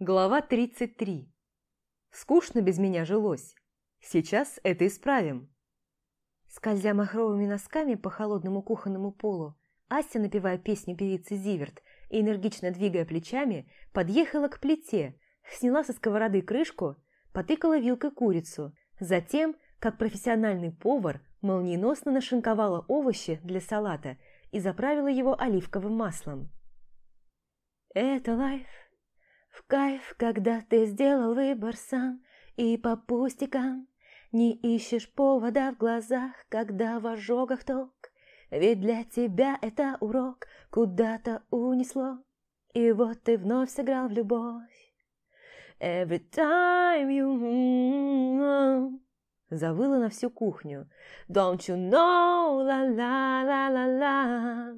Глава 33. Скучно без меня жилось. Сейчас это исправим. Скользя махровыми носками по холодному кухонному полу, Ася, напевая песню певицы Зиверт и энергично двигая плечами, подъехала к плите, сняла со сковороды крышку, потыкала вилкой курицу, затем, как профессиональный повар, молниеносно нашинковала овощи для салата и заправила его оливковым маслом. «Это лайф, кайф, когда ты сделал выбор сам И по пустякам. Не ищешь повода в глазах, когда в ожогах ток Ведь для тебя это урок куда-то унесло. И вот ты вновь сыграл в любовь. Every time you Завыла на всю кухню. Don't you know, la-la-la-la-la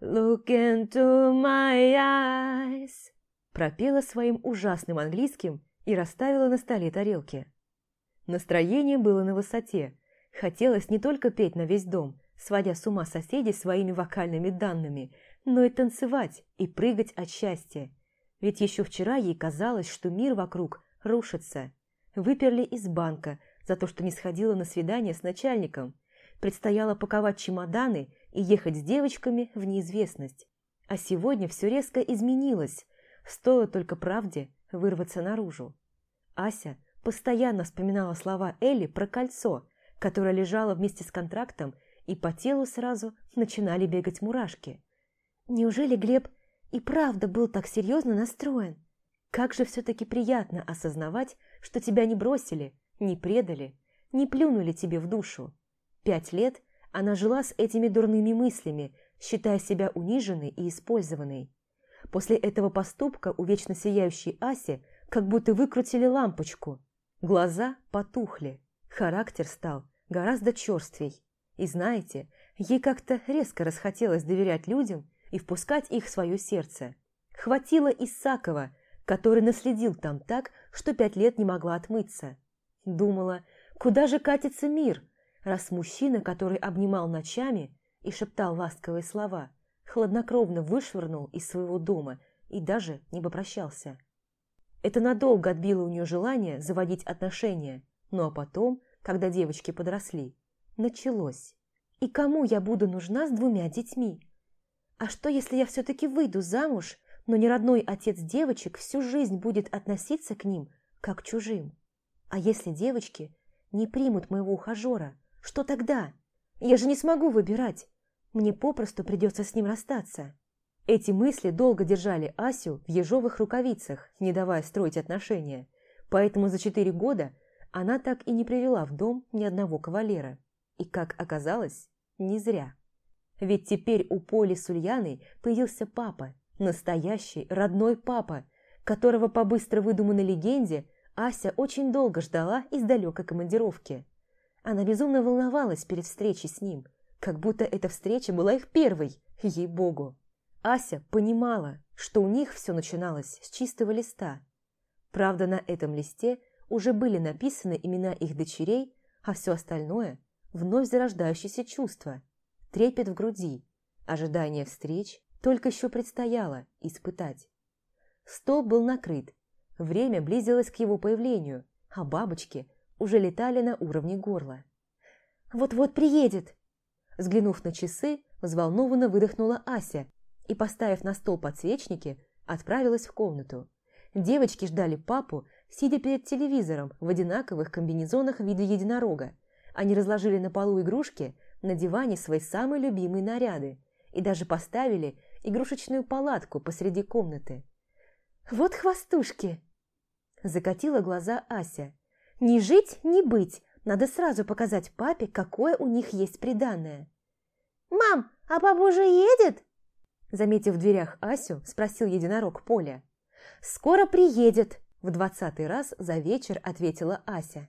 Look into my eyes пропела своим ужасным английским и расставила на столе тарелки. Настроение было на высоте. Хотелось не только петь на весь дом, сводя с ума соседей своими вокальными данными, но и танцевать и прыгать от счастья. Ведь еще вчера ей казалось, что мир вокруг рушится. Выперли из банка за то, что не сходила на свидание с начальником. Предстояло паковать чемоданы и ехать с девочками в неизвестность. А сегодня все резко изменилось. Стоило только правде вырваться наружу. Ася постоянно вспоминала слова Элли про кольцо, которое лежало вместе с контрактом, и по телу сразу начинали бегать мурашки. Неужели Глеб и правда был так серьезно настроен? Как же все-таки приятно осознавать, что тебя не бросили, не предали, не плюнули тебе в душу. Пять лет она жила с этими дурными мыслями, считая себя униженной и использованной. После этого поступка у вечно сияющей Аси как будто выкрутили лампочку. Глаза потухли, характер стал гораздо черствей. И знаете, ей как-то резко расхотелось доверять людям и впускать их в свое сердце. Хватило Исакова, который наследил там так, что пять лет не могла отмыться. Думала, куда же катится мир, раз мужчина, который обнимал ночами и шептал ласковые слова – хладнокровно вышвырнул из своего дома и даже не попрощался. Это надолго отбило у нее желание заводить отношения, ну а потом, когда девочки подросли, началось. И кому я буду нужна с двумя детьми? А что, если я все-таки выйду замуж, но не родной отец девочек всю жизнь будет относиться к ним, как к чужим? А если девочки не примут моего ухажера, что тогда? Я же не смогу выбирать. Мне попросту придется с ним расстаться. Эти мысли долго держали Асю в ежовых рукавицах, не давая строить отношения. Поэтому за четыре года она так и не привела в дом ни одного кавалера. И, как оказалось, не зря. Ведь теперь у Поли с Ульяной появился папа, настоящий родной папа, которого по быстро выдуманной легенде Ася очень долго ждала из далекой командировки. Она безумно волновалась перед встречей с ним – как будто эта встреча была их первой, ей-богу. Ася понимала, что у них все начиналось с чистого листа. Правда, на этом листе уже были написаны имена их дочерей, а все остальное – вновь зарождающееся чувство, трепет в груди, ожидание встреч только еще предстояло испытать. Стол был накрыт, время близилось к его появлению, а бабочки уже летали на уровне горла. «Вот-вот приедет!» Взглянув на часы, взволнованно выдохнула Ася и, поставив на стол подсвечники, отправилась в комнату. Девочки ждали папу, сидя перед телевизором в одинаковых комбинезонах в виде единорога. Они разложили на полу игрушки, на диване свои самые любимые наряды и даже поставили игрушечную палатку посреди комнаты. «Вот хвостушки!» Закатила глаза Ася. «Не жить, не быть, надо сразу показать папе, какое у них есть приданное. «Мам, а папа уже едет?» Заметив в дверях Асю, спросил единорог Поля. «Скоро приедет!» – в двадцатый раз за вечер ответила Ася.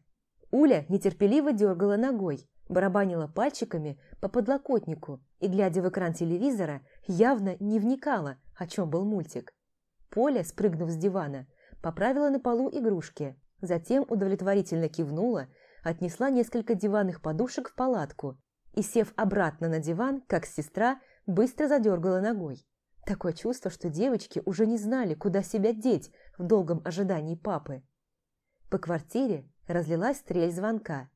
Уля нетерпеливо дергала ногой, барабанила пальчиками по подлокотнику и, глядя в экран телевизора, явно не вникала, о чем был мультик. Поля, спрыгнув с дивана, поправила на полу игрушки, затем удовлетворительно кивнула отнесла несколько диванных подушек в палатку и, сев обратно на диван, как сестра, быстро задергала ногой. Такое чувство, что девочки уже не знали, куда себя деть в долгом ожидании папы. По квартире разлилась стрель звонка.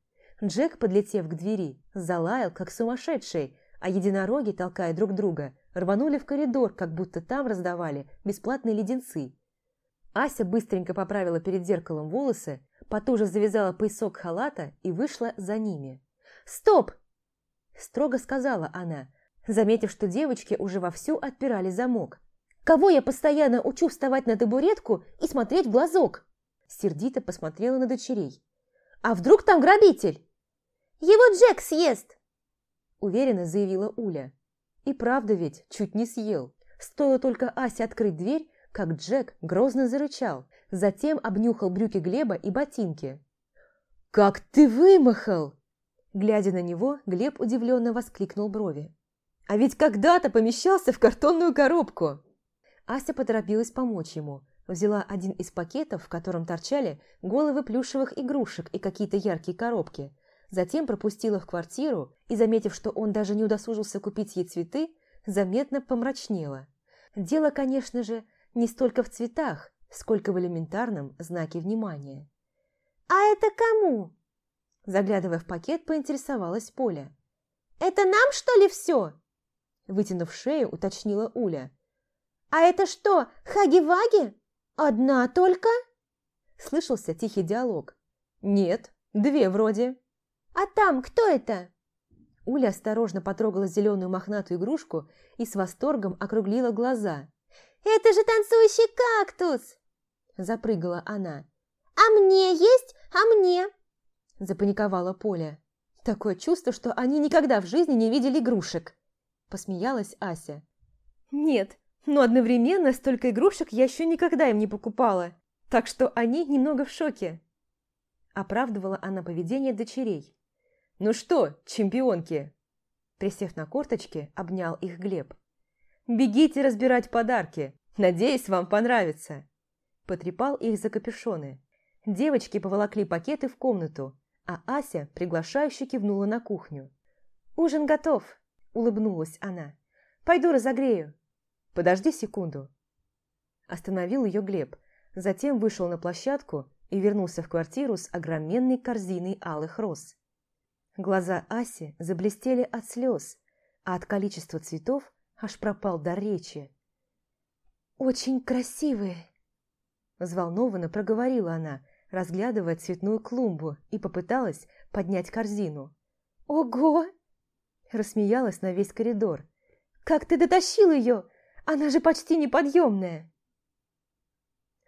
Джек, подлетев к двери, залаял, как сумасшедший, а единороги, толкая друг друга, рванули в коридор, как будто там раздавали бесплатные леденцы. Ася быстренько поправила перед зеркалом волосы, потуже завязала поясок халата и вышла за ними. «Стоп!» – строго сказала она, заметив, что девочки уже вовсю отпирали замок. «Кого я постоянно учу вставать на табуретку и смотреть в глазок?» Сердито посмотрела на дочерей. «А вдруг там грабитель?» «Его Джек съест!» Уверенно заявила Уля. И правда ведь чуть не съел. Стоило только Асе открыть дверь, как Джек грозно зарычал, затем обнюхал брюки Глеба и ботинки. «Как ты вымахал!» Глядя на него, Глеб удивленно воскликнул брови. «А ведь когда-то помещался в картонную коробку!» Ася поторопилась помочь ему. Взяла один из пакетов, в котором торчали головы плюшевых игрушек и какие-то яркие коробки. Затем пропустила в квартиру и, заметив, что он даже не удосужился купить ей цветы, заметно помрачнела. Дело, конечно же, не столько в цветах, сколько в элементарном знаке внимания. «А это кому?» Заглядывая в пакет, поинтересовалась Поля. «Это нам, что ли, все?» Вытянув шею, уточнила Уля. «А это что, хаги-ваги? Одна только?» Слышался тихий диалог. «Нет, две вроде». «А там кто это?» Уля осторожно потрогала зеленую мохнатую игрушку и с восторгом округлила глаза. «Это же танцующий кактус!» Запрыгала она. «А мне есть? А мне?» Запаниковала Поля. Такое чувство, что они никогда в жизни не видели игрушек. Посмеялась Ася. Нет, но одновременно столько игрушек я еще никогда им не покупала. Так что они немного в шоке. Оправдывала она поведение дочерей. «Ну что, чемпионки?» Присев на корточки, обнял их Глеб. «Бегите разбирать подарки. Надеюсь, вам понравится». Потрепал их за капюшоны. Девочки поволокли пакеты в комнату, а Ася приглашающе кивнула на кухню. «Ужин готов», – улыбнулась она. «Пойду разогрею». «Подожди секунду». Остановил ее Глеб, затем вышел на площадку и вернулся в квартиру с огроменной корзиной алых роз. Глаза Аси заблестели от слез, а от количества цветов аж пропал дар речи. «Очень красивые!» Взволнованно проговорила она, разглядывая цветную клумбу, и попыталась поднять корзину. «Ого!» Рассмеялась на весь коридор. «Как ты дотащил ее? Она же почти неподъемная!»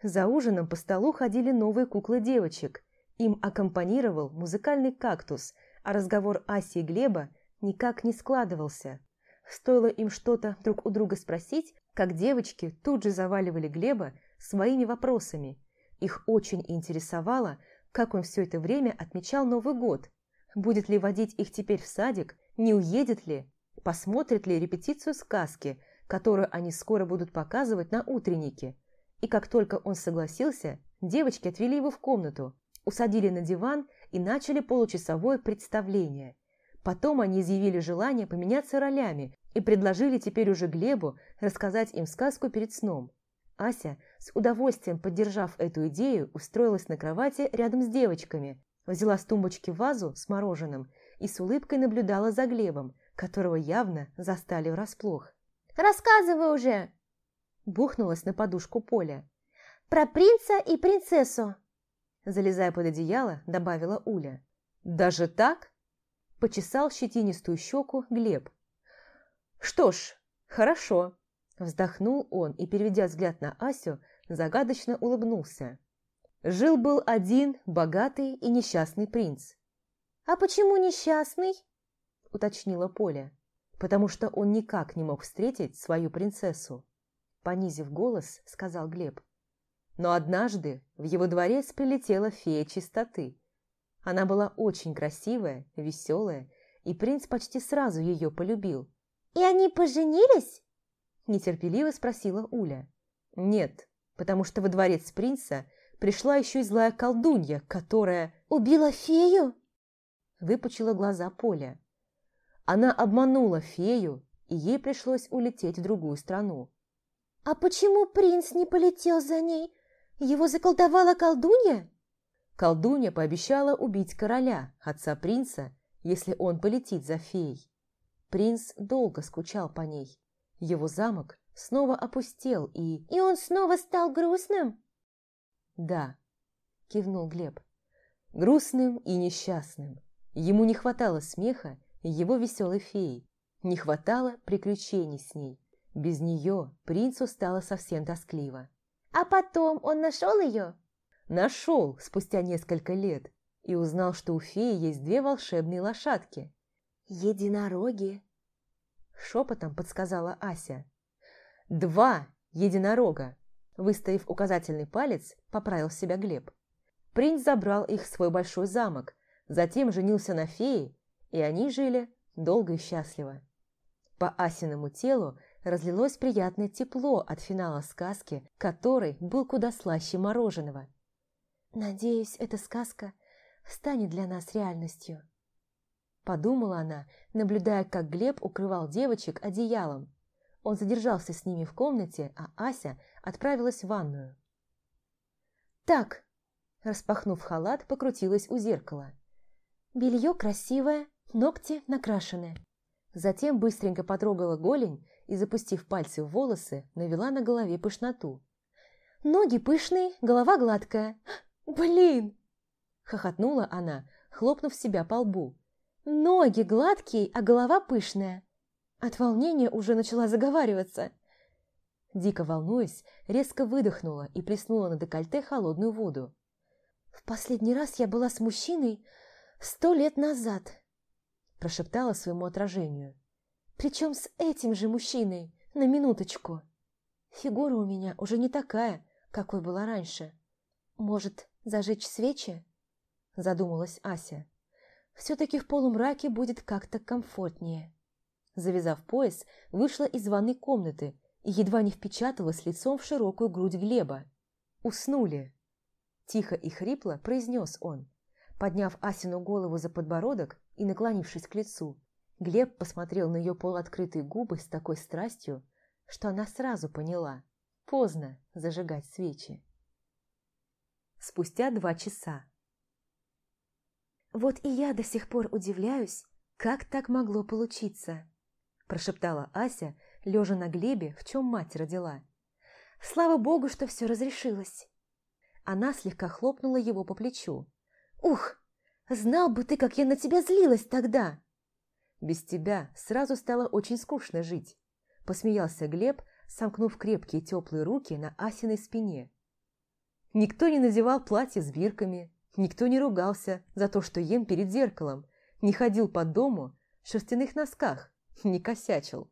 За ужином по столу ходили новые куклы девочек. Им аккомпанировал музыкальный кактус, а разговор Аси и Глеба никак не складывался. Стоило им что-то друг у друга спросить, как девочки тут же заваливали Глеба своими вопросами. Их очень интересовало, как он все это время отмечал Новый год. Будет ли водить их теперь в садик, не уедет ли, посмотрит ли репетицию сказки, которую они скоро будут показывать на утреннике. И как только он согласился, девочки отвели его в комнату, усадили на диван и начали получасовое представление. Потом они изъявили желание поменяться ролями и предложили теперь уже Глебу рассказать им сказку перед сном. Ася, с удовольствием поддержав эту идею, устроилась на кровати рядом с девочками, взяла с тумбочки вазу с мороженым и с улыбкой наблюдала за Глебом, которого явно застали врасплох. «Рассказывай уже!» Бухнулась на подушку Поля. «Про принца и принцессу!» Залезая под одеяло, добавила Уля. «Даже так?» Почесал щетинистую щеку Глеб. «Что ж, хорошо», Вздохнул он и, переведя взгляд на Асю, загадочно улыбнулся. Жил-был один богатый и несчастный принц. «А почему несчастный?» – уточнила Поля. «Потому что он никак не мог встретить свою принцессу», – понизив голос, сказал Глеб. Но однажды в его дворец прилетела фея чистоты. Она была очень красивая, веселая, и принц почти сразу ее полюбил. «И они поженились?» Нетерпеливо спросила Уля. Нет, потому что во дворец принца пришла еще и злая колдунья, которая... «Убила фею?» Выпучила глаза Поля. Она обманула фею, и ей пришлось улететь в другую страну. А почему принц не полетел за ней? Его заколдовала колдунья? Колдунья пообещала убить короля, отца принца, если он полетит за феей. Принц долго скучал по ней. Его замок снова опустел и... И он снова стал грустным? Да, кивнул Глеб. Грустным и несчастным. Ему не хватало смеха его веселой феи, не хватало приключений с ней. Без нее принцу стало совсем тоскливо. А потом он нашел ее? Нашел спустя несколько лет и узнал, что у феи есть две волшебные лошадки. Единороги. Шепотом подсказала Ася. Два единорога. Выставив указательный палец, поправил себя Глеб. Принц забрал их в свой большой замок, затем женился на фее, и они жили долго и счастливо. По Асиному телу разлилось приятное тепло от финала сказки, который был куда слаще мороженого. «Надеюсь, эта сказка станет для нас реальностью», подумала она, наблюдая, как Глеб укрывал девочек одеялом. Он задержался с ними в комнате, а Ася отправилась в ванную. «Так», распахнув халат, покрутилась у зеркала. «Белье красивое, ногти накрашены». Затем быстренько потрогала голень и, запустив пальцы в волосы, навела на голове пышноту. «Ноги пышные, голова гладкая. Блин!» Хохотнула она, хлопнув себя по лбу. «Ноги гладкие, а голова пышная». От волнения уже начала заговариваться. Дико волнуясь, резко выдохнула и плеснула на декольте холодную воду. «В последний раз я была с мужчиной сто лет назад», прошептала своему отражению. «Причем с этим же мужчиной, на минуточку. Фигура у меня уже не такая, какой была раньше. Может, зажечь свечи?» Задумалась Ася. «Все-таки в полумраке будет как-то комфортнее». Завязав пояс, вышла из ванной комнаты и едва не впечаталась лицом в широкую грудь Глеба. «Уснули!» Тихо и хрипло произнес он. Подняв Асину голову за подбородок и наклонившись к лицу, Глеб посмотрел на ее полуоткрытые губы с такой страстью, что она сразу поняла – поздно зажигать свечи. Спустя два часа. «Вот и я до сих пор удивляюсь, как так могло получиться», – прошептала Ася, лежа на Глебе, в чем мать родила. «Слава богу, что все разрешилось!» Она слегка хлопнула его по плечу. «Ух, знал бы ты, как я на тебя злилась тогда!» «Без тебя сразу стало очень скучно жить», – посмеялся Глеб, сомкнув крепкие теплые руки на Асиной спине. Никто не надевал платье с бирками, никто не ругался за то, что ем перед зеркалом, не ходил по дому в шерстяных носках, не косячил.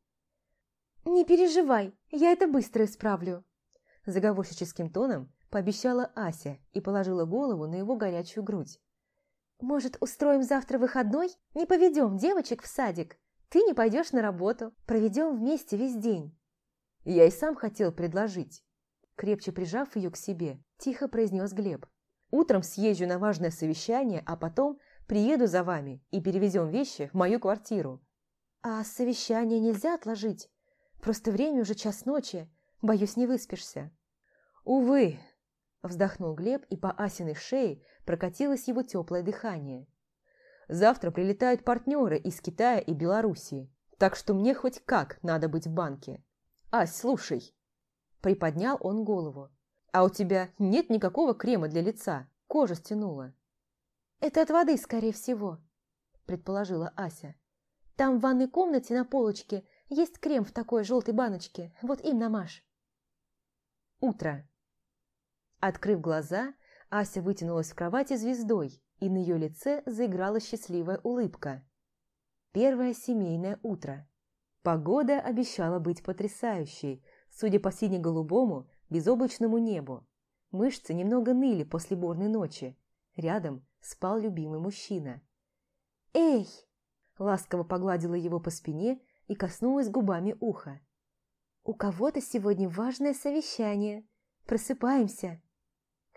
«Не переживай, я это быстро исправлю», – заговорщическим тоном пообещала Ася и положила голову на его горячую грудь. «Может, устроим завтра выходной? Не поведем девочек в садик. Ты не пойдешь на работу. Проведем вместе весь день». Я и сам хотел предложить. Крепче прижав ее к себе, тихо произнес Глеб. «Утром съезжу на важное совещание, а потом приеду за вами и перевезем вещи в мою квартиру». «А совещание нельзя отложить? Просто время уже час ночи. Боюсь, не выспишься». «Увы, Вздохнул Глеб, и по Асиной шее прокатилось его теплое дыхание. «Завтра прилетают партнеры из Китая и Белоруссии, так что мне хоть как надо быть в банке. Ась, слушай!» Приподнял он голову. «А у тебя нет никакого крема для лица, кожа стянула». «Это от воды, скорее всего», предположила Ася. «Там в ванной комнате на полочке есть крем в такой желтой баночке, вот им намажь». Утро. Открыв глаза, Ася вытянулась в кровати звездой, и на ее лице заиграла счастливая улыбка. Первое семейное утро. Погода обещала быть потрясающей, судя по сине-голубому, безоблачному небу. Мышцы немного ныли после бурной ночи. Рядом спал любимый мужчина. «Эй!» Ласково погладила его по спине и коснулась губами уха. «У кого-то сегодня важное совещание. Просыпаемся!»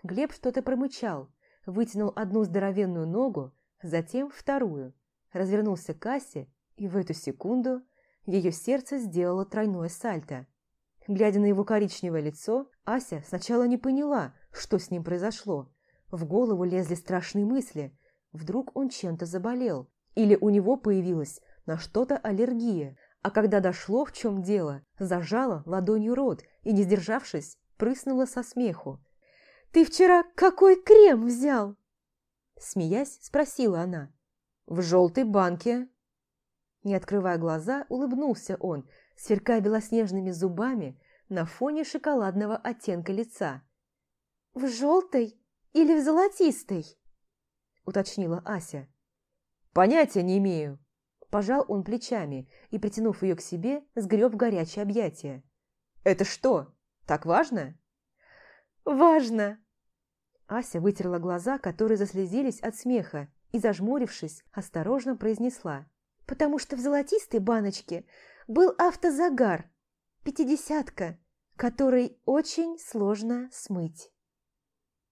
Глеб что-то промычал, вытянул одну здоровенную ногу, затем вторую, развернулся к кассе, и в эту секунду ее сердце сделало тройное сальто. Глядя на его коричневое лицо, Ася сначала не поняла, что с ним произошло. В голову лезли страшные мысли. Вдруг он чем-то заболел. Или у него появилась на что-то аллергия. А когда дошло, в чем дело, зажала ладонью рот и, не сдержавшись, прыснула со смеху. «Ты вчера какой крем взял?» Смеясь, спросила она. «В желтой банке». Не открывая глаза, улыбнулся он, сверкая белоснежными зубами на фоне шоколадного оттенка лица. «В желтой или в золотистой?» уточнила Ася. «Понятия не имею». Пожал он плечами и, притянув ее к себе, сгреб в горячее объятие. «Это что, так важно?» «Важно!» Ася вытерла глаза, которые заслезились от смеха, и, зажмурившись, осторожно произнесла. «Потому что в золотистой баночке был автозагар, пятидесятка, который очень сложно смыть».